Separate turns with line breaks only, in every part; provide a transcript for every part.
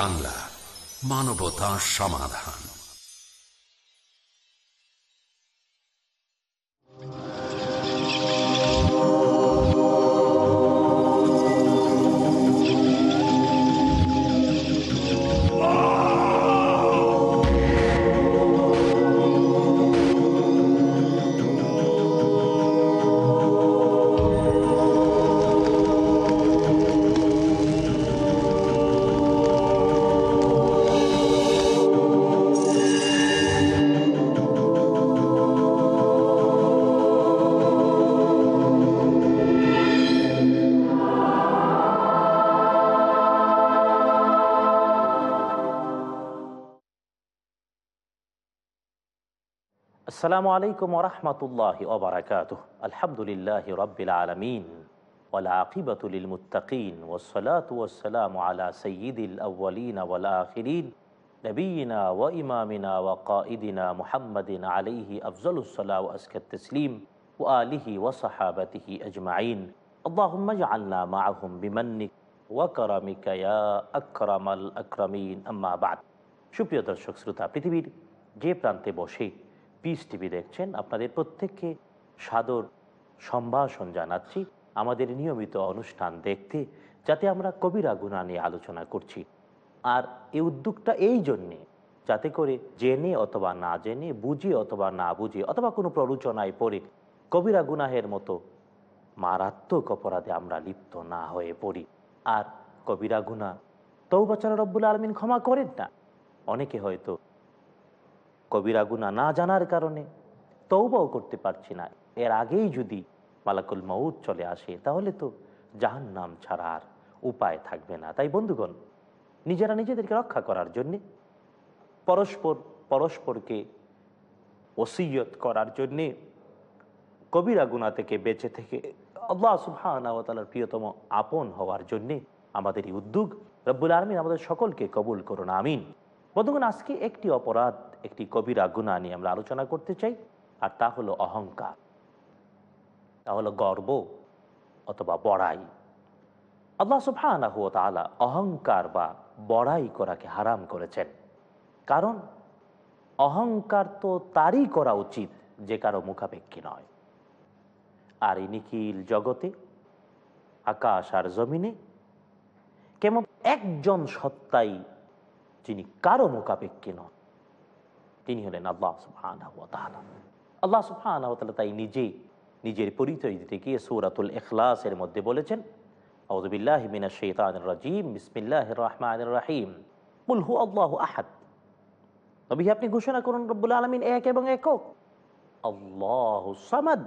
বাংলা মানবতা সমাধান।
আসসালামু আলাইকুম ওরহমতুল্লাহ ওবরাকাত আলহামদুলিল্লাহ রবিল আলমিন والعاقبة للمتقين والصلاة والسلام على سيد الأولين والآخرين نبينا وإمامنا وقائدنا محمد عليه أفضل الصلاة وأزكى التسليم وآله وصحابته أجمعين اللهم اجعلنا معهم بمنك وكرمك يا أكرم الأكرمين أما بعد সুপ্রিয় দর্শক শ্রোতা পৃথিবীর যে প্রান্তে বসে পিস টিভি দেখছেন। আপনাদের প্রত্যেককে সাদর সম্ভাষণ জানাচ্ছি। আমাদের নিয়মিত অনুষ্ঠান দেখতে, যাতে আমরা কবিরা গুণা নিয়ে আলোচনা করছি। আর এই উদ্যোগটা এই জন্যে, যাতে করে জেনে অথবা না জেনে, বুঝে অথবা না বুঝে, অথবা কোনো প্ররোচনায় পড়ে, কবিরা গুনাহের মতো মারাত্মক অপরাধে আমরা লিপ্ত না হয়ে পড়ি। আর কবিরা গুণা তৌবাচার রব্বুল আলমিন ক্ষমা করেন না। অনেকে হয়তো কবিরা গুণা না জানার কারণে তৌবাও করতে পারছি না। এর আগেই যদি মালাকুল মৌত চলে আসে, তাহলে তো জাহান নাম ছাড়া আর উপায় থাকবে না। তাই বন্ধুগণ, নিজেরা নিজেদেরকে রক্ষা করার জন্যে, পরস্পর, পরস্পরকে ওসিয়ত করার জন্যে কবিরা গুণা থেকে বেঁচে থেকে আল্লাহ সুবহানার প্রিয়তম আপন হওয়ার জন্যে আমাদের এই উদ্যোগ। রব্বুল আলমিন আমাদের সকলকে কবুল করুন, আমিন। বন্ধুগণ, আজকে একটি অপরাধ, একটি কবিরা গুণা নিয়ে আমরা আলোচনা করতে চাই, আর তা হলো অহংকার। তা হলো গর্ব অথবা বড়াই। আল্লাহ সুফানা হুয়া তালা অহংকার বা বড়াই করাকে হারাম করেছেন। কারণ অহংকার তো তারই করা উচিত, যে কারও মুখাপেক্ষী নয়। আর এই নিখিল জগতে, আকাশ আর জমিনে কেমন একজন সত্তাই যিনি কারও মোকাপেক্ষী নন, তিনি হলেন আল্লাহ সুফান আল্লাহ সুফান তাই নিজেই নিজের পরিচয় দিতে গিয়ে সৌরাতুল এখলাসের মধ্যে বলেছেন আউদুবিল্লাহ মিনা শেতান রাজিম বিসমিল্লাহ রহমান রাহিম। বল হু আল্লাহ আহাদ। তবে আপনি ঘোষণা করুন, রব্বুল আলমিন এক এবং একক। আল্লাহ সামাদ।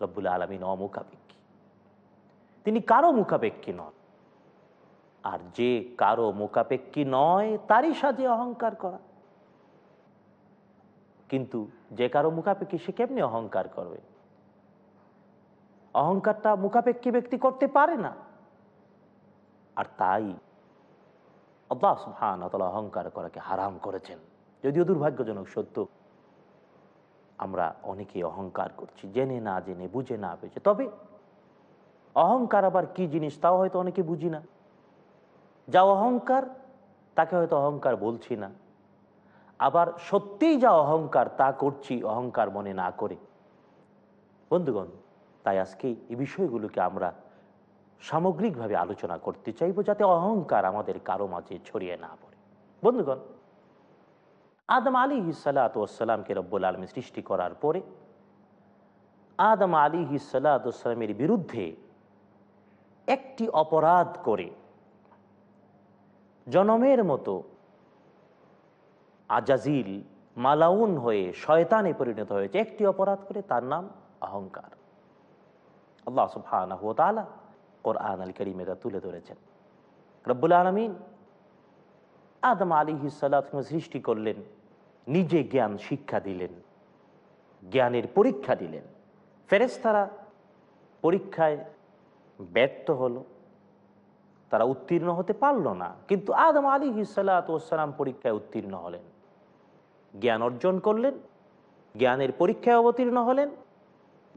রব্বুল আলমিন অমুখাপেক্ষী। তিনি কারও মুখাপেক্ষী নন। আর যে কারও মুখাপেক্ষী নয়, তারই সাজে অহংকার করা। কিন্তু যে কারও মুখাপেক্ষী, সে কেমনি অহংকার করবে? অহংকারটা মুখাপেক্ষী ব্যক্তি করতে পারে না। আর তাই অহংকার করাকে হারাম করেছেন। যদিও দুর্ভাগ্যজনক সত্য, আমরা অনেকে অহংকার করছি, জেনে না, জেনে, বুঝে না পেয়েছে। তবে অহংকার আবার কি জিনিস, তাও হয়তো অনেকে বুঝি না। যা অহংকার, তাকে হয়তো অহংকার বলছি না। আবার সত্যিই যা অহংকার, তা করছি অহংকার মনে না করে। বন্ধুগণ, তাই আজকে এই বিষয়গুলোকে আমরা সামগ্রিকভাবে আলোচনা করতে চাইব যাতে অহংকার আমাদের কারও মাঝে ছড়িয়ে না পড়ে। বন্ধুগণ, আদম আলী হিসালাতামকে রব্বুল আলমী সৃষ্টি করার পরে আদম আলী হিসালাতামের বিরুদ্ধে একটি অপরাধ করে জনমের মতো আজাজিল, মালাউন হয়ে শয়তানে পরিণত হয়েছে। একটি অপরাধ করে তার নাম অহংকার। আল্লাহ সুফানা তালা কোরআন আল করিমেরা তুলে ধরেছেন। রব্বুল আলমিন আদম আলী হিসালাত সৃষ্টি করলেন, নিজে জ্ঞান শিক্ষা দিলেন, জ্ঞানের পরীক্ষা দিলেন। ফেরেস্তারা পরীক্ষায় ব্যর্থ হলো। তারা উত্তীর্ণ হতে পারল না। কিন্তু আদম আলী হিসালাতাম পরীক্ষায় উত্তীর্ণ হলেন। জ্ঞান অর্জন করলেন, জ্ঞানের পরীক্ষায় অবতীর্ণ হলেন,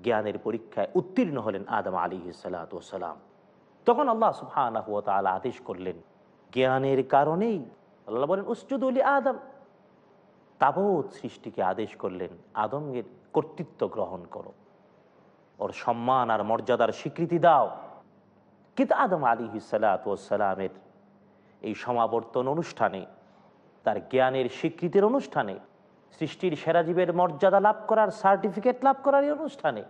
জ্ঞানের পরীক্ষায় উত্তীর্ণ হলেন আদম আলী হিসালাতাম তখন আল্লাহ সুফানা আদেশ করলেন, জ্ঞানের কারণেই আল্লাহ বলেন উসজুদুলি আদম। তাবৎ সৃষ্টিকে আদেশ করলেন, আদমের কর্তৃত্ব গ্রহণ করো। ওর সম্মান আর মর্যাদার স্বীকৃতি দাও। কিন্তু আদম আলী সালাতামের এই সমাবর্তন অনুষ্ঠানে, তার জ্ঞানের স্বীকৃতির অনুষ্ঠানে, সৃষ্টির সেরাজীবের মর্যাদা লাভ করার সার্টিফিকেট লাভ করার এই অনুষ্ঠানে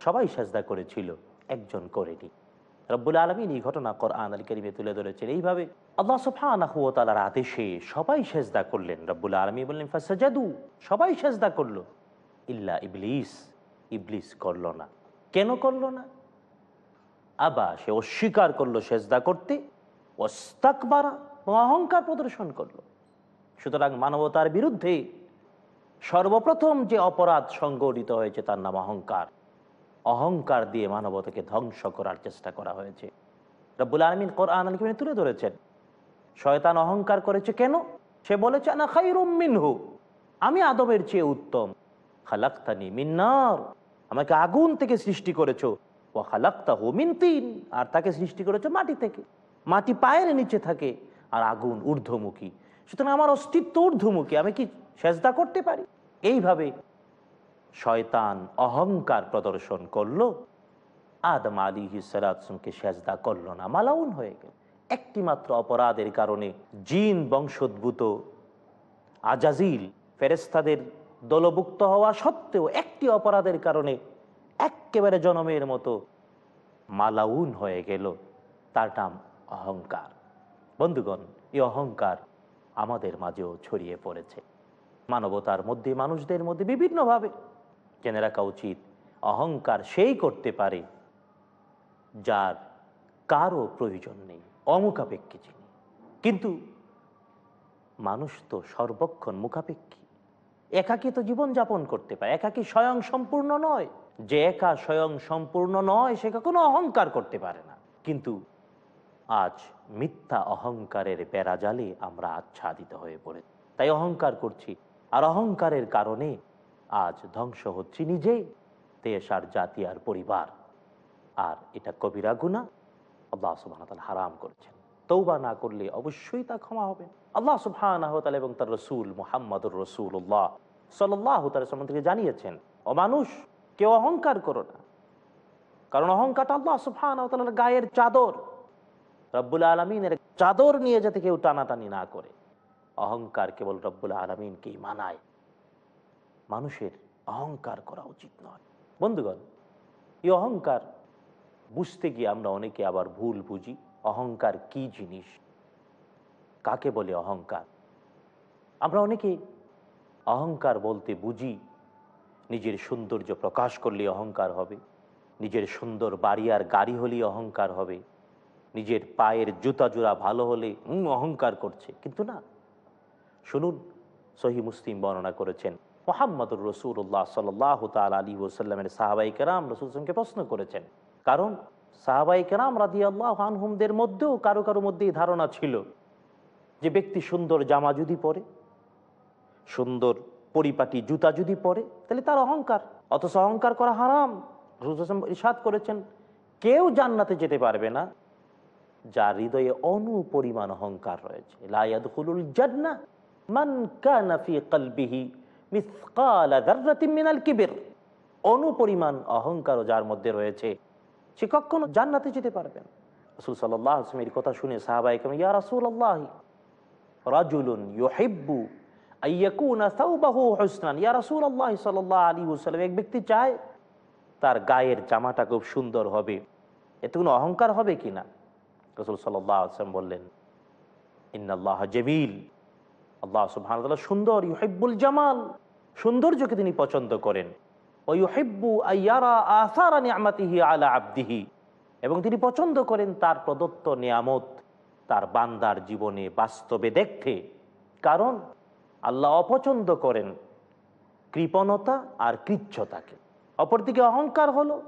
সবাই সেজদা করেছিল, একজন করেনি। রব্বুল আলমিন এই ঘটনা কোরআন আল করিমে তুলে ধরেছেন। এইভাবে আল্লাহ সুফানার আদেশে সবাই সেজদা করলেন। রব্বুল আলমী বললেন ফাসাদু সবাই সেজদা করল। ইল্লা ইবলিস ইবলিস করল না। কেন করল না? আবা, সে অস্বীকার করল সেজদা করতে, ওস্তাকবারা অহংকার প্রদর্শন করল। সুতরাং মানবতার বিরুদ্ধে সর্বপ্রথম যে অপরাধ সংগঠিত হয়েছে তার নাম অহংকার। অহংকার দিয়ে মানবতাকে ধ্বংস করার চেষ্টা করা হয়েছে। রব্বুল আলমিন কোরআন আলমিনে তুলে ধরেছেন, শয়তান অহংকার করেছে কেন? সে বলেছে না খাই মিনহু, আমি আদমের চেয়ে উত্তম। খালাক্তানি মিন্নার আমাকে আগুন থেকে সৃষ্টি করেছ। ও খালাক্তা হু মিন তিন, আর তাকে সৃষ্টি করেছ মাটি থেকে। মাটি পায়ের নিচে থাকে, আর আগুন ঊর্ধ্বমুখী। সুতরাং আমার অস্তিত্ব ঊর্ধ্বমুখী, আমি কি সেজদা করতে পারি? এইভাবে শয়তান অহংকার প্রদর্শন করল। আদম আলী হিসালামকে সেজদা করল না, মালাউন হয়ে গেল। একটি মাত্র অপরাধের কারণে জিন বংশোদ্ভূত আজাজিল ফেরেস্তাদের দলভুক্ত হওয়া সত্ত্বেও একটি অপরাধের কারণে একেবারে জনমের মতো। মালাউন হয়ে গেল। তার নাম অহংকার। বন্ধুগণ, এই অহংকার আমাদের মাঝেও ছড়িয়ে পড়েছে। মানবতার মধ্যে, মানুষদের মধ্যে বিভিন্নভাবে। জেনে রাখা উচিত, অহংকার সেই করতে পারে যার কারও প্রয়োজন নেই, অমুখাপেক্ষী যিনি। কিন্তু মানুষ তো সর্বক্ষণ মুখাপেক্ষী। একাকী তো জীবনযাপন করতে পারে, একাকী স্বয়ং সম্পূর্ণ নয়। যে একা স্বয়ং সম্পূর্ণ নয়, সে কখনো অহংকার করতে পারে না। কিন্তু আজ মিথ্যা অহংকারের বেড়াজালে আমরা আচ্ছাদিত হয়ে পড়ে। তাই অহংকার করছি। আর অহংকারের কারণে আজ ধ্বংস হচ্ছি নিজেই। দেশ আর জাতি আর পরিবার। আর এটা কবিরা গুণা আল্লাহ সুবাহ হারাম করেছেন। তৌবা না করলে অবশ্যই তা ক্ষমা হবে। আল্লাহ সুবহান এবং তার রসুল মোহাম্মদুর রসুল্লাহ সাল্লাহ তার সম্বন্ধে জানিয়েছেন ও মানুষ কেউ অহংকার করো না। কারণ অহংকারটা আল্লাহ সুবহান গায়ের চাদর। রব্বুল আলমিনের চাদর নিয়ে যাতে কেউ টানাটানি না করে। অহংকার কেবল রব্বুল আলমিনকেই মানায়। মানুষের অহংকার করা উচিত নয়। বন্ধুগণ, এই অহংকার বুঝতে গিয়ে আমরা অনেকে আবার ভুল বুঝি। অহংকার কি জিনিস? কাকে বলে অহংকার? আমরা অনেকে অহংকার বলতে বুঝি নিজের সৌন্দর্য প্রকাশ করলে অহংকার হবে। নিজের সুন্দর বাড়ি আর গাড়ি হলেই অহংকার হবে। নিজের পায়ের জুতা জোড়া ভালো হলে অহংকার করছে। কিন্তু না। শুনুন, সহি মুসলিম বর্ণনা করেছেন। মোহাম্মদুর রসুল্লাহ সাল্লাহ তাল আলী ওসাল্লামের সাহাবাই কেরাম রসুলকে প্রশ্ন করেছেন। কারণ সাহাবাই কেরাম রাদি আল্লাহ আনহুমদের মধ্যেও কারও কারও মধ্যে এই ধারণা ছিল যে ব্যক্তি সুন্দর জামা যদি পরে, সুন্দর পরিপাটি জুতা যদি পরে, তাহলে তার অহংকার। অথচ অহংকার করা হারাম। ইসাদ করেছেন, কেউ জান্নাতে যেতে পারবে না যার হৃদয়ে অনুপরিমাণ অহংকার রয়েছে। লায়াদুল জান্না মান কানা ফি কলবিহি মিনাল অনুপরিমাণ অহংকারও যার মধ্যে রয়েছে, সে কখনো জান্নাতে যেতে পারবে না। রসুল সাল্লাহ আসলামের কথা শুনে সাহাবাই কেমন ইয়া রাসুল আল্লাহ রাজুলুন ইউহিব্বু এক ব্যক্তি চায় তার গায়ের জামাটা খুব সুন্দর হবে। এতে কোনো অহংকার হবে কিনা রসুল সাল্লাহ আসলাম বললেন, ইন্নাল্লাহ জমিল আল্লাহ সুন্দর, ইউহিব্বুল জামাল। সৌন্দর্যকে তিনি পছন্দ করেন। আলা আব্দিহি। এবং তিনি পছন্দ করেন তার প্রদত্ত নিয়ামত, তার বান্দার জীবনে বাস্তবে দেখতে। কারণ আল্লাহ অপছন্দ করেন কৃপণতা আর কৃচ্ছতাকে। অপরদিকে অহংকার হলো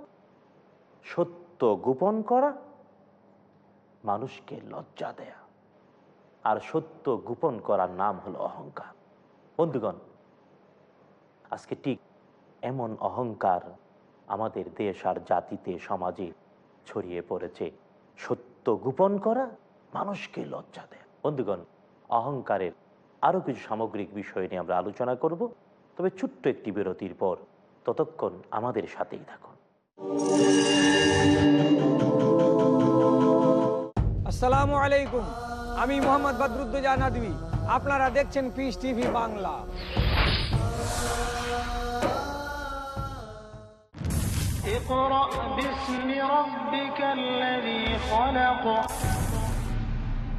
সত্য গোপন করা, মানুষকে লজ্জা দেয়া। আর সত্য গোপন করার নাম হলো অহংকার। বন্ধুগণ, আজকে ঠিক এমন অহংকার আমাদের দেশ আর জাতিতে, সমাজে ছড়িয়ে পড়েছে। সত্য গোপন করা, মানুষকে লজ্জা দেয়। বন্ধুগণ, অহংকারের আরও কিছু সামগ্রিক বিষয় নিয়ে আমরা আলোচনা করব তবে ছোট্ট একটি বিরতির পর ততক্ষণ আমাদের সাথেই থাকুন
আসসালামু আলাইকুম আমি মোহাম্মদ বদরুদ্দোজা নদী আপনারা দেখছেন পিস টিভি বাংলা
اقرأ باسم ربك الذي خلق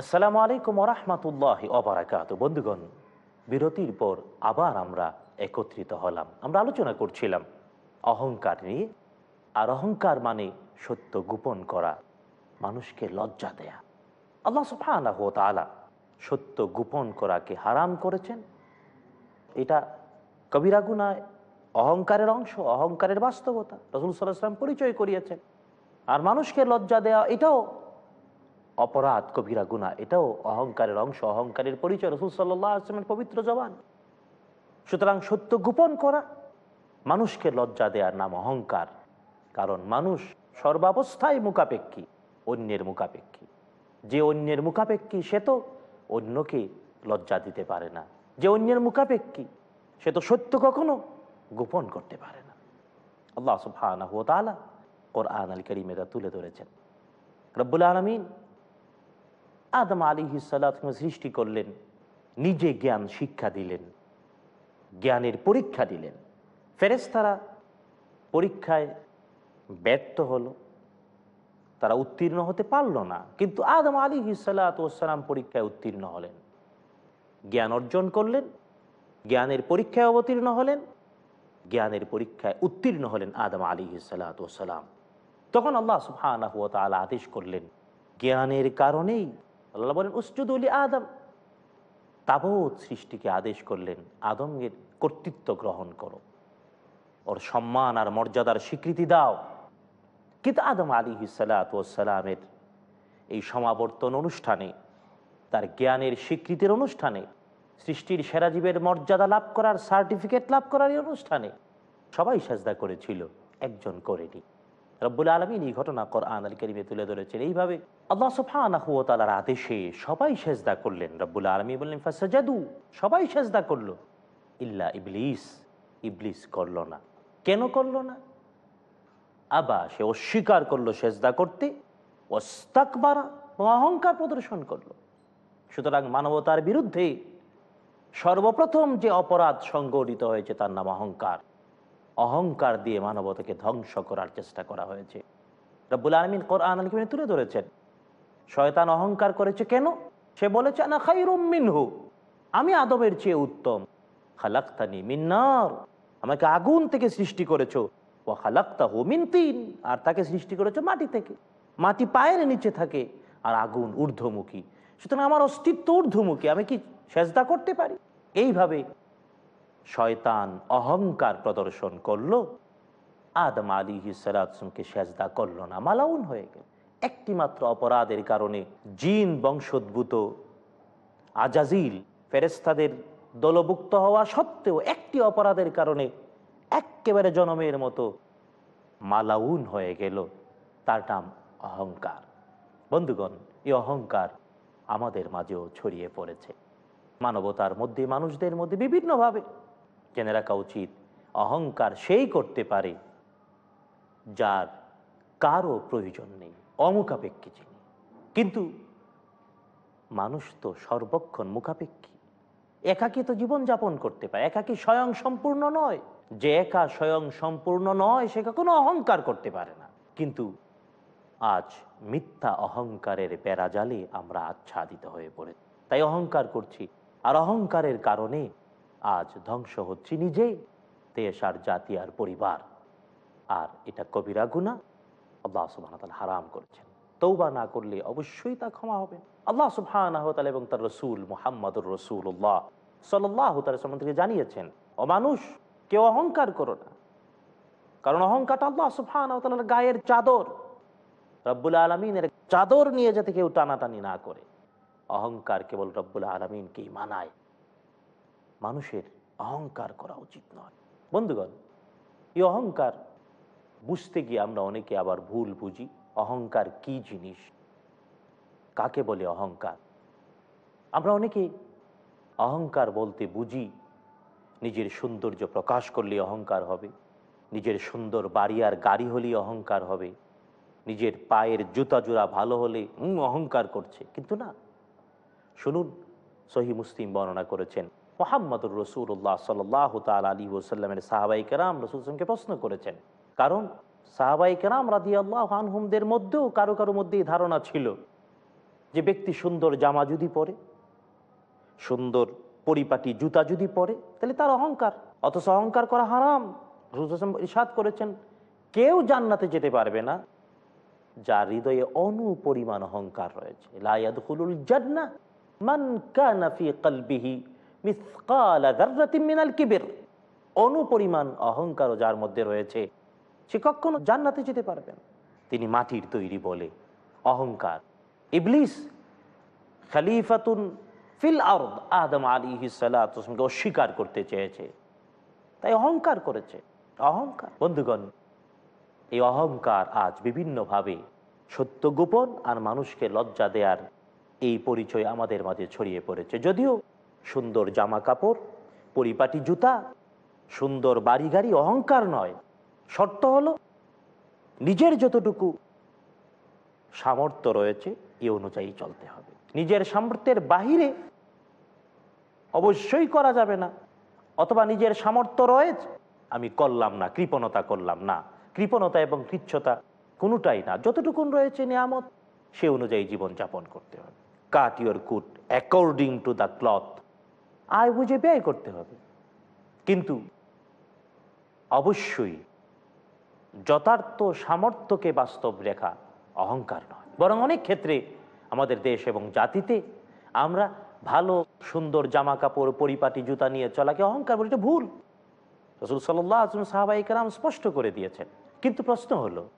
আসসালামু আলাইকুম রহমতুল্লাহ অবরাকাত বন্ধুগণ, বিরতির পর আবার আমরা একত্রিত হলাম। আমরা আলোচনা করছিলাম অহংকার নিয়ে। আর অহংকার মানে সত্য গোপন করা, মানুষকে লজ্জা দেয়া। আল্লাহ সুফানাহ তালা সত্য গোপন করাকে হারাম করেছেন। এটা কবিরা গুনায় অহংকারের অংশ, অহংকারের বাস্তবতা। রসুল সাল্লাহাম পরিচয় করিয়েছেন। আর মানুষকে লজ্জা দেওয়া এটাও অপরাধ কবিরা গুণা এটাও অহংকারের অংশ, অহংকারের পরিচয়। রসুল সাল্লাহ আসলামের পবিত্র জবান। সুতরাং সত্য গোপন করা, মানুষকে লজ্জা দেওয়ার নাম অহংকার, কারণ মানুষ সর্বাবস্থায় মুখাপেক্ষী, অন্যের মুখাপেক্ষী। যে অন্যের মুখাপেক্ষী সে তো অন্যকে লজ্জা দিতে পারে না। যে অন্যের মুখাপেক্ষী সে তো সত্য কখনো গোপন করতে পারে না। আল্লাহ সুবহানাহু ওয়া তাআলা কোরআন আল করিমে তা তুলে ধরেছেন। রব্বুল আলমিন আদম আলী হিসালাতকে সৃষ্টি করলেন, নিজে জ্ঞান শিক্ষা দিলেন, জ্ঞানের পরীক্ষা দিলেন। ফেরেস্তারা পরীক্ষায় ব্যর্থ হলো, তারা উত্তীর্ণ হতে পারল না, কিন্তু আদম আলী হিসালাতাম পরীক্ষায় উত্তীর্ণ হলেন। জ্ঞান অর্জন করলেন, জ্ঞানের পরীক্ষায় অবতীর্ণ হলেন, জ্ঞানের পরীক্ষায় উত্তীর্ণ হলেন আদম আলী হিসালাতাম তখন আল্লাহ তাআলা আদেশ করলেন, জ্ঞানের কারণেই আল্লাহ বলেন উসজুদুলি আদম। তাবৎ সৃষ্টিকে আদেশ করলেন আদমের কর্তৃত্ব গ্রহণ করো। ওর সম্মান আর মর্যাদার স্বীকৃতি দাও। কিন্তু আদম আলী সালামের এই সমাবর্তন অনুষ্ঠানে, তার জ্ঞানের স্বীকৃতির অনুষ্ঠানে, সৃষ্টির সেরা জীবের মর্যাদা লাভ করার সার্টিফিকেট লাভ করার অনুষ্ঠানে সবাই সাজদা করেছিল, একজন করেনি। রব্বুল আলমিন এই ঘটনা কোরআন আল করিমে তুলে ধরেছেন। এইভাবে আল্লাহ সুফানার আদেশে সবাই সেজদা করলেন। রব্বুল আলমী বললেন ফাসাদু সবাই সেজদা করল। ইল্লা ইবলিস ইবলিস করল না। কেন করল না? আবা, সে অস্বীকার করল সেজদা করতে। ওস্তাকবারা ও অহংকার প্রদর্শন করল। সুতরাং মানবতার বিরুদ্ধে সর্বপ্রথম যে অপরাধ সংগঠিত হয়েছে তার নাম অহংকার। অহংকার দিয়ে মানবতাকে ধ্বংস করার চেষ্টা করা হয়েছে। রব্বুল আলমিন কোরআন আলমিনে তুলে ধরেছেন। শয়তান অহংকার করেছে কেন? সে বলেছে না খাই মিনহু। আমি আদবের চেয়ে উত্তম। খালাক্তানি মিন্নার আমাকে আগুন থেকে সৃষ্টি করেছ। ও খালাক্তাহু মিন তিন। আর তাকে সৃষ্টি করেছ মাটি থেকে। মাটি পায়ের নিচে থাকে আর আগুন ঊর্ধ্বমুখী। সুতরাং আমার অস্তিত্ব ঊর্ধ্বমুখী। আমি কি সেজদা করতে পারি? এইভাবে শয়তান অহংকার প্রদর্শন করল। আদম আলী হিসালামকে সেজদা করল না, মালাউন হয়ে গেল। একটি মাত্র অপরাধের কারণে জিন বংশোদ্ভূত আজাজিল ফেরেস্তাদের দলভুক্ত হওয়া সত্ত্বেও একটি অপরাধের কারণে একেবারে জনমের মতো মালাউন হয়ে গেল। তার নাম অহংকার। বন্ধুগণ, এই অহংকার আমাদের মাঝেও ছড়িয়ে পড়েছে। মানবতার মধ্যে, মানুষদের মধ্যে, বিভিন্নভাবে জেনে রাখা উচিত। অহংকার সেই করতে পারে যার কারও প্রয়োজন নেই, অমুখাপেক্ষী যিনি। কিন্তু মানুষ তো সর্বক্ষণ মুখাপেক্ষী। একাকী তো জীবনযাপন করতে পারে, একাকী স্বয়ং সম্পূর্ণ নয়। যে একা স্বয়ং সম্পূর্ণ নয়, সে কখনো অহংকার করতে পারে না। কিন্তু আজ মিথ্যা অহংকারের বেড়াজালে আমরা আচ্ছাদিত হয়ে পড়ে। তাই অহংকার করছি। আর অহংকারের কারণে আজ ধ্বংস হচ্ছে নিজেই। দেশ আর জাতি আর পরিবার। আর এটা কবিরা গুণা আল্লাহ সুবাহ হারাম করেছেন। তৌবা না করলে অবশ্যই তা ক্ষমা হবে। আল্লাহ তাআলা এবং তার রসুল মোহাম্মদুর রসুল্লাহ সাল্লাহ তার সম্বন্ধে জানিয়েছেন, ও মানুষ, কেউ অহংকার করো না। কারণ অহংকারটা আল্লাহ সুবহানাহু ওয়া তাআলার গায়ের চাদর। রব্বুল আলমিনের চাদর নিয়ে যাতে কেউ টানাটানি না করে। অহংকার কেবল রব্বুল আলমিনকেই মানায়। মানুষের অহংকার করা উচিত নয়। বন্ধুগণ, এই অহংকার বুঝতে গিয়ে আমরা অনেকে আবার ভুল বুঝি। অহংকার কি জিনিস? কাকে বলে অহংকার? আমরা অনেকে অহংকার বলতে বুঝি, নিজের সৌন্দর্য প্রকাশ করলে অহংকার হবে, নিজের সুন্দর বাড়ি আর গাড়ি হলেই অহংকার হবে, নিজের পায়ের জুতা জোড়া ভালো হলে অহংকার করছে। কিন্তু না, শুনুন, সহি মুসলিম বর্ণনা করেছেন মোহাম্মদুর রসুল্লাহ সাল্লাহ তাল আলী ওসাল্লামের সাহাবাই কেরাম রসুল রসুলকে প্রশ্ন করেছেন। কারণ সাহাবাই কেরাম রাদি আল্লাহ আনহুমদের মধ্যেও কারও কারও মধ্যেই ধারণা ছিল যে ব্যক্তি সুন্দর জামা যদি পরে, সুন্দর পরিপাটি জুতা যদি পরে, তাহলে তার অহংকার। অথচ অহংকার করা হারাম। রসুল ইসাদ করেছেন, কেউ জান্নাতে যেতে পারবে না যার হৃদয়ে অনুপরিমাণ অহংকার রয়েছে। লায়াদুল জান্না মান কানা ফি কলবিহি মিসকালা যাররাতিন মিনাল কিবির। অনুপরিমাণ অহংকারও যার মধ্যে রয়েছে, সে কখনো জান্নাতে যেতে পারবে না। তিনি মাটির তৈরি বলে, অহংকার। ইবলিস খালিফাতুন ফিল আরদ, আদম আলী হিসালাতকে অস্বীকার করতে চেয়েছে। তাই অহংকার করেছে। অহংকার। বন্ধুগণ, এই অহংকার আজ বিভিন্নভাবে সত্য গোপন আর মানুষকে লজ্জা দেয়ার এই পরিচয় আমাদের মাঝে ছড়িয়ে পড়েছে। যদিও সুন্দর জামা কাপড় পরিপাটি জুতা, সুন্দর বাড়ি গাড়ি অহংকার নয়। শর্ত হলো, নিজের যতটুকু সামর্থ্য রয়েছে, এ অনুযায়ী চলতে হবে। নিজের সামর্থ্যের বাহিরে অবশ্যই করা যাবে না। অথবা নিজের সামর্থ্য রয়েছে, আমি করলাম না, কৃপণতা করলাম না, কৃপণতা এবং কৃচ্ছতা কোনোটাই না, যতটুকুন রয়েছে নিয়ামত, সে অনুযায়ী জীবনযাপন করতে হবে। Cut your coat according to the cloth আয় বুঝে ব্যয় করতে হবে। কিন্তু অবশ্যই যথার্থ সামর্থ্যকে বাস্তব রেখা অহংকার নয়। বরং অনেক ক্ষেত্রে আমাদের দেশ এবং জাতিতে আমরা ভালো, সুন্দর জামা কাপড় পরিপাটি জুতা নিয়ে চলাকে অহংকার বলি ভুল। রসুল সাল্লাহ সাহাবাই কালাম স্পষ্ট করে দিয়েছেন। কিন্তু প্রশ্ন হলো,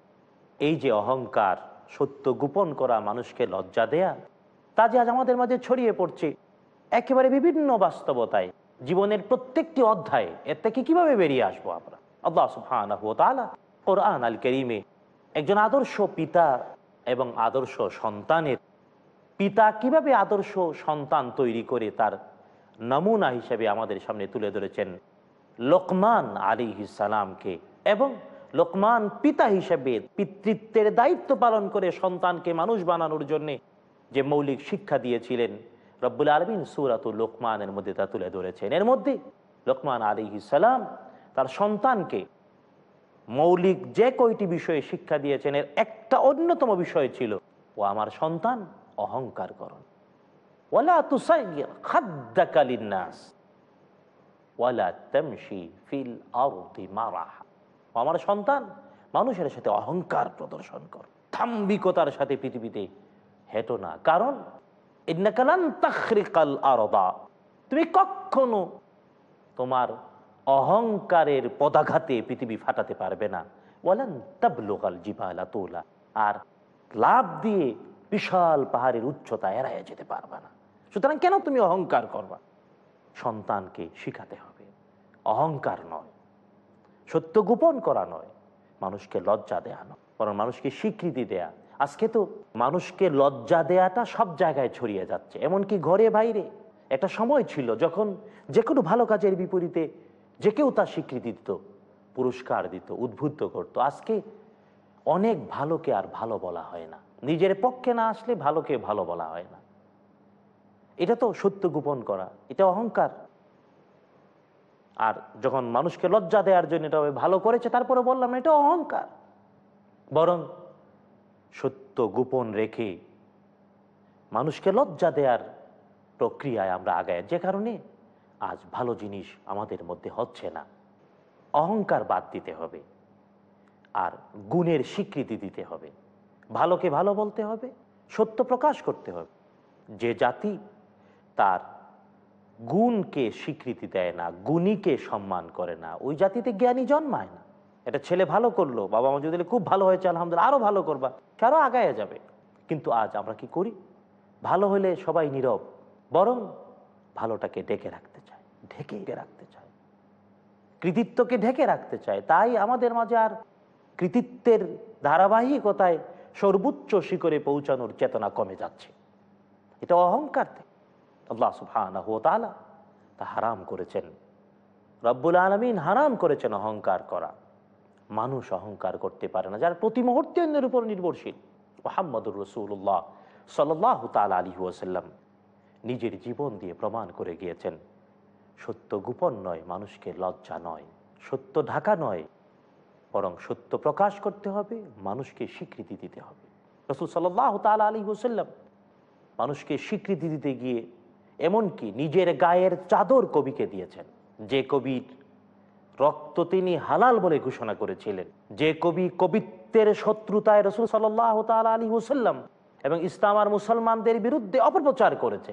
এই যে অহংকার সত্য গোপন করা মানুষকে লজ্জা দেয়া, তা যে আজ আমাদের মাঝে ছড়িয়ে পড়ছে একেবারে বিভিন্ন বাস্তবতায় জীবনের প্রত্যেকটি অধ্যায়ে এর থেকে কীভাবে বেরিয়ে আসব আমরা? আল্লাহ কোরআন আল করিমে একজন আদর্শ পিতা এবং আদর্শ সন্তানের পিতা কীভাবে আদর্শ সন্তান তৈরি করে তার নমুনা হিসেবে আমাদের সামনে তুলে ধরেছেন লোকমান আলী সালামকে এবং লোকমান পিতা হিসেবে পিতৃত্বের দায়িত্ব পালন করে সন্তানকে মানুষ বানানোর জন্যে যে মৌলিক শিক্ষা দিয়েছিলেন রব্বুল আলমিন সুরাতুল লোকমানের মধ্যে তা তুলে ধরেছেন। এর মধ্যে লোকমান আলী সালাম তার সন্তানকে মৌলিক যে কয়টি বিষয়ে শিক্ষা দিয়েছেন, এর একটা অন্যতম বিষয় ছিল, ও আমার সন্তান অহংকার করণ। ওয়ালা তামশি ফিল আমার সন্তান মানুষের সাথে অহংকার প্রদর্শন কর, থাম্বিকতার সাথে পৃথিবীতে হেঁটো না। কারণ তুমি কখনো তোমার অহংকারের পদাঘাতে পৃথিবী ফাটাতে পারবে না। ওয়ালান তাবলুগাল জিবালা তোলা। আর লাভ দিয়ে বিশাল পাহাড়ের উচ্চতা এড়াইয়া যেতে পারবে না। সুতরাং কেন তুমি অহংকার করবা? সন্তানকে শিখাতে হবে। অহংকার নয়। সত্য গোপন করা নয়। মানুষকে লজ্জা দেয়া নয়। বরং মানুষকে স্বীকৃতি দেয়া। আজকে তো মানুষকে লজ্জা দেয়াটা সব জায়গায় ছড়িয়ে যাচ্ছে, এমনকি ঘরে বাইরে। একটা সময় ছিল যখন যে কোনো ভালো কাজের বিপরীতে যে কেউ তার স্বীকৃতি দিত, পুরস্কার দিত, উদ্বুদ্ধ করত। আজকে অনেক ভালোকে আর ভালো বলা হয় না। নিজের পক্ষে না আসলে ভালোকে ভালো বলা হয় না। এটা তো সত্য গোপন করা, এটা অহংকার। আর যখন মানুষকে লজ্জা দেওয়ার জন্য এটা ভালো করেছে তারপরে বললাম এটা অহংকার। বরং সত্য গোপন রেখে মানুষকে লজ্জা দেওয়ার প্রক্রিয়ায় আমরা আগায় যে কারণে আজ ভালো জিনিস আমাদের মধ্যে হচ্ছে না। অহংকার বাদ দিতে হবে। আর গুণের স্বীকৃতি দিতে হবে। ভালোকে ভালো বলতে হবে, সত্য প্রকাশ করতে হবে। যে জাতি তার গুণকে স্বীকৃতি দেয় না, গুণীকে সম্মান করে না, ওই জাতিতে জ্ঞানী জন্মায় না। এটা ছেলে ভালো করল, বাবা মা যদি খুব ভালো হয়েছে, আলহামদুলিল্লাহ, আরও ভালো করবা কারও আগায় যাবে? কিন্তু আজ আমরা কি করি? ভালো হলে সবাই নীরব, বরং ভালোটাকে ডেকে রাখতে চায়, ঢেকে রাখতে চায়। কৃতিত্বকে ঢেকে রাখতে চায়। তাই আমাদের মাঝে আর কৃতিত্বের ধারাবাহিকতায় সর্বোচ্চ শিখরে পৌঁছানোর চেতনা কমে যাচ্ছে। এটা অহংকার আল্লাহ ওয়া তাআলা তা হারাম করেছেন। রব্বুল আলমিন হারাম করেছেন অহংকার করা। মানুষ অহংকার করতে পারে না, যারা প্রতি মুহূর্তে অন্যের উপর নির্ভরশীল। মোহাম্মদুর রসুল্লাহ সাল্লাহ তাল আলী ওয়াসাল্লাম নিজের জীবন দিয়ে প্রমাণ করে গিয়েছেন, সত্য গোপন নয়, মানুষকে লজ্জা নয়, সত্য ঢাকা নয়, বরং সত্য প্রকাশ করতে হবে, মানুষকে স্বীকৃতি দিতে হবে। রসুল সাল্লাহ তাল আলী ওসাল্লাম মানুষকে স্বীকৃতি দিতে গিয়ে এমনকি নিজের গায়ের চাদর কবিকে দিয়েছেন, যে কবির রক্ত তিনি হালাল বলে ঘোষণা করেছিলেন। যে কবি কবিত্বের শত্রুতায় রসুল সাল্লাহ তাল আলী ওসাল্লাম এবং ইসলাম আর মুসলমানদের বিরুদ্ধে অপপ্রচার করেছে।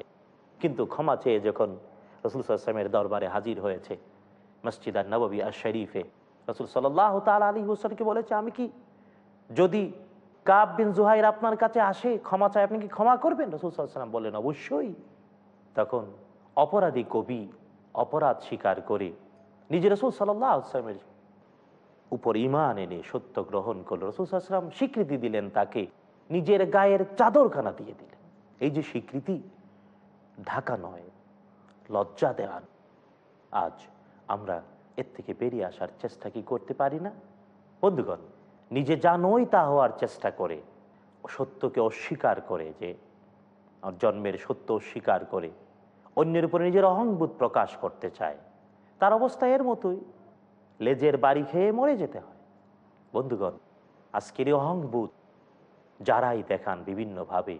কিন্তু ক্ষমা চেয়ে যখন রসুল সাল্লামের দরবারে হাজির হয়েছে মসজিদ আর নবী আর শরীফে রসুল সাল্লাহ তাল আলী হোসেনকে বলেছে, আমি কি যদি কাব বিন জুহাইর আপনার কাছে আসে, ক্ষমা চায় আপনি কি ক্ষমা করবেন? রসুল সাল্লাম বললেন, অবশ্যই। তখন অপরাধী কবি অপরাধ স্বীকার করে নিজে রসুল সাল্লাহ আসলামের উপর ইমান এনে সত্য গ্রহণ করল। রসুল সাল্লাম স্বীকৃতি দিলেন তাকে, নিজের গায়ের চাদরখানা দিয়ে দিলেন। এই যে স্বীকৃতি, ঢাকা নয়, লজ্জা দেওয়ান। আজ আমরা এর থেকে বেরিয়ে আসার চেষ্টা কি করতে পারি না? বন্ধুগণ, নিজে যা নই তা হওয়ার চেষ্টা করে, সত্যকে অস্বীকার করে যে জন্মের সত্য অস্বীকার করে, অন্যের উপরে নিজের অহংবোধ প্রকাশ করতে চায়। তার অবস্থা এর মতোই। লেজের বাড়ি খেয়ে মরে যেতে হয়। বন্ধুগণ, আজকের অহংবোধ যারাই দেখান বিভিন্নভাবে,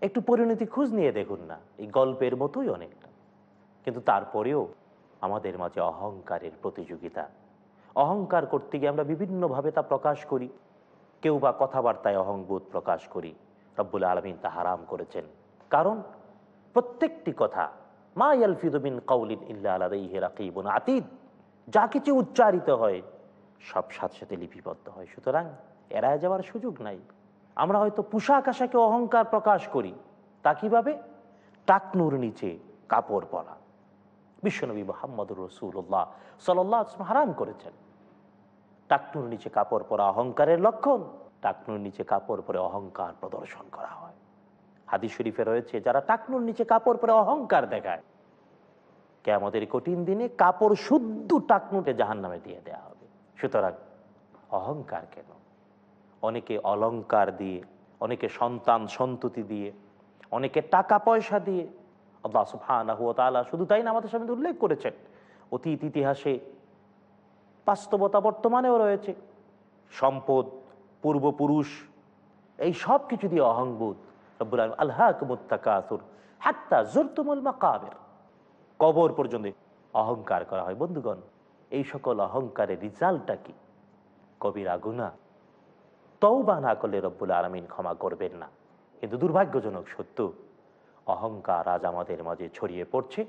একটু পরিণতি খোঁজ নিয়ে দেখুন না, এই গল্পের মতোই অনেকটা। কিন্তু তারপরেও আমাদের মাঝে অহংকারের প্রতিযোগিতা। অহংকার করতে গিয়ে আমরা বিভিন্নভাবে তা প্রকাশ করি। কেউ বা কথাবার্তায় অহংবোধ প্রকাশ করি। রব্বুল আলমিন তা হারাম করেছেন। কারণ প্রত্যেকটি কথা মা যা কিছু উচ্চারিত হয়, সব সাথে সাথে লিপিবদ্ধ হয়। সুতরাং এড়ায় যাওয়ার সুযোগ নাই। আমরা হয়তো পোশাক আশাকে অহংকার প্রকাশ করি। তা কীভাবে? টাকনুর নিচে কাপড় পরা। বিশ্বনবী মোহাম্মদুর রসুল্লাহ সাল্লাহ হারাম করেছেন। টাকনুর নিচে কাপড় পরা অহংকারের লক্ষণ। টাকনুর নিচে কাপড় পরে অহংকার প্রদর্শন করা হয়। হাদিস শরীফে রয়েছে, যারা টাকনুর নিচে কাপড় পরে অহংকার দেখায়। কে আমাদের কঠিন দিনে কাপড় শুদ্ধ টাকনুটে জাহান নামে দিয়ে দেয়া হবে। সুতরাং অহংকার কেন? অনেকে অলংকার দিয়ে, অনেকে সন্তান সন্ততি দিয়ে, অনেকে টাকা পয়সা দিয়ে। আল্লাহ তাআলা শুধু তাই না, আমাদের সামনে উল্লেখ করেছেন, অতীত ইতিহাসে বাস্তবতা বর্তমানেও রয়েছে। সম্পদ, পূর্বপুরুষ, এই সব কিছু দিয়ে অহংবোধ। রব্বুল আলম আল্লাহ মুত্তাকাসুর হাত্তা জুরতুমুল মাকাবের। কবর পর্যন্ত অহংকার করা হয়। বন্ধুগণ, এই সকল অহংকারের রিজাল্টটা কি? কবিরা গুণা তওবা না করলে রব্বুল আলমিন ক্ষমা করবেন না। কিন্তু দুর্ভাগ্যজনক সত্য, অহংকার আজ আমাদের মাঝে ছড়িয়ে পড়ছে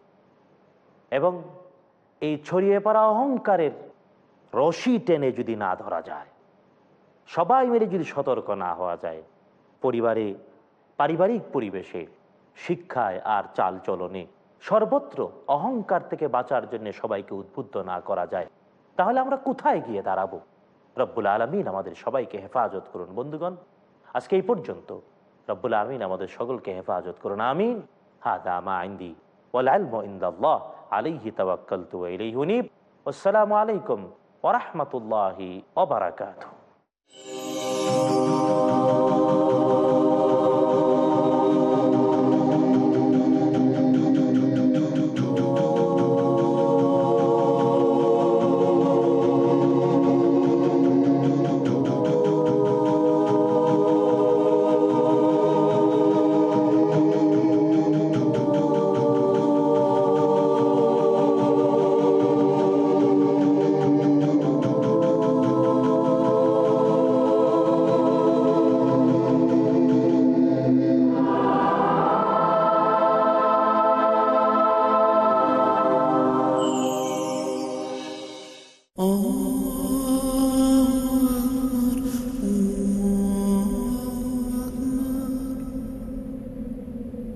এবং এই ছড়িয়ে পড়া অহংকারের রশি টেনে যদি না ধরা যায়, সবাই মিলে যদি সতর্ক না হওয়া যায়, পরিবারে পারিবারিক পরিবেশে, শিক্ষায় আর চাল চলনে সর্বত্র অহংকার থেকে বাঁচার জন্য সবাইকে উদ্বুদ্ধ না করা যায়। তাহলে আমরা কোথায় গিয়ে দাঁড়াবো? রব্বুল আলমিন আমাদের সবাইকে হেফাজত করুন, বন্ধুগণ। আজকে এই পর্যন্ত রব্বুল আলমিন আমাদের সকলকে হেফাজত করুন, আমিন। হাদা মা আইন্দি ওয়ালাল্লাহ আলাইহি তু আসসালামু আলাইকুম ওয়া রাহমাতুল্লাহি